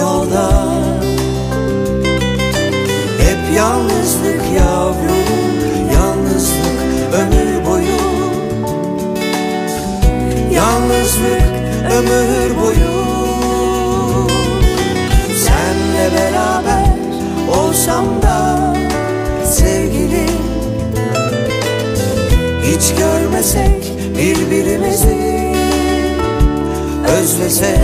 yolda. Hep yalnızlık yavrum Yalnızlık ömür boyu. Yalnızlık ömür boyu. Senle beraber olsam da sevgilim. Hiç görmesek birbirimizi özlesek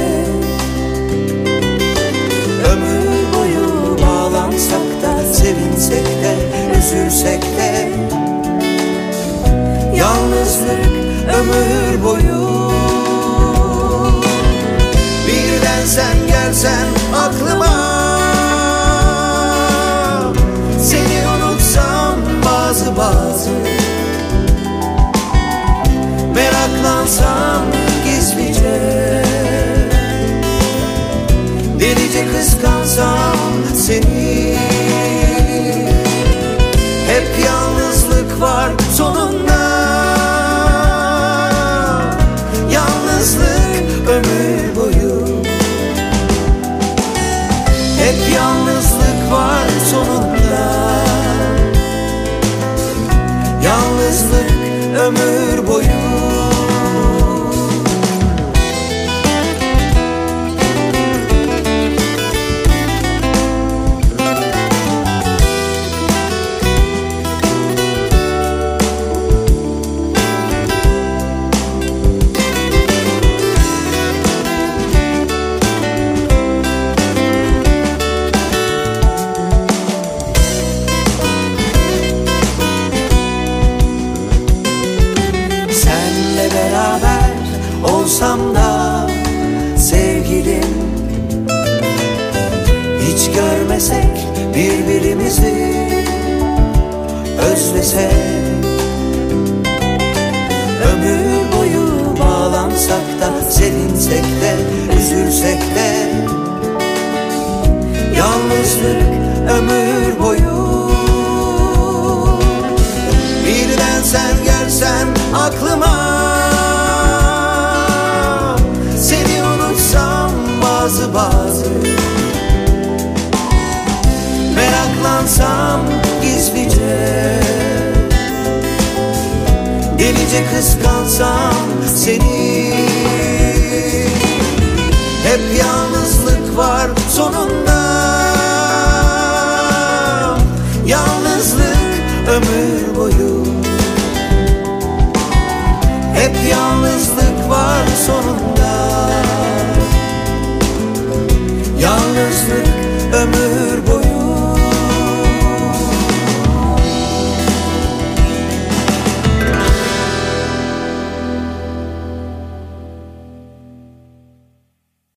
Ömür boyu bağlansak da sevinsek de üzülsek de Yalnızlık ömür boyu. Birden sen gelsen aklıma Seni unutsam bazı bazı Delice kıskansam seni. Hep yalnızlık var sonunda. Yalnızlık ömür boyu. Hep yalnızlık var sonunda. Yalnızlık ömür boyu olsam da sevgilim. Hiç görmesek birbirimizi özlesek. Ömür boyu bağlansak da sevinsek de üzülsek de. Yalnızlık ömür boyu. Birden sen gelsen aklıma bazı bazı. Meraklansam gizlice. Delice kıskansam seni. Hep yalnızlık var sonunda Yalnızlık ömür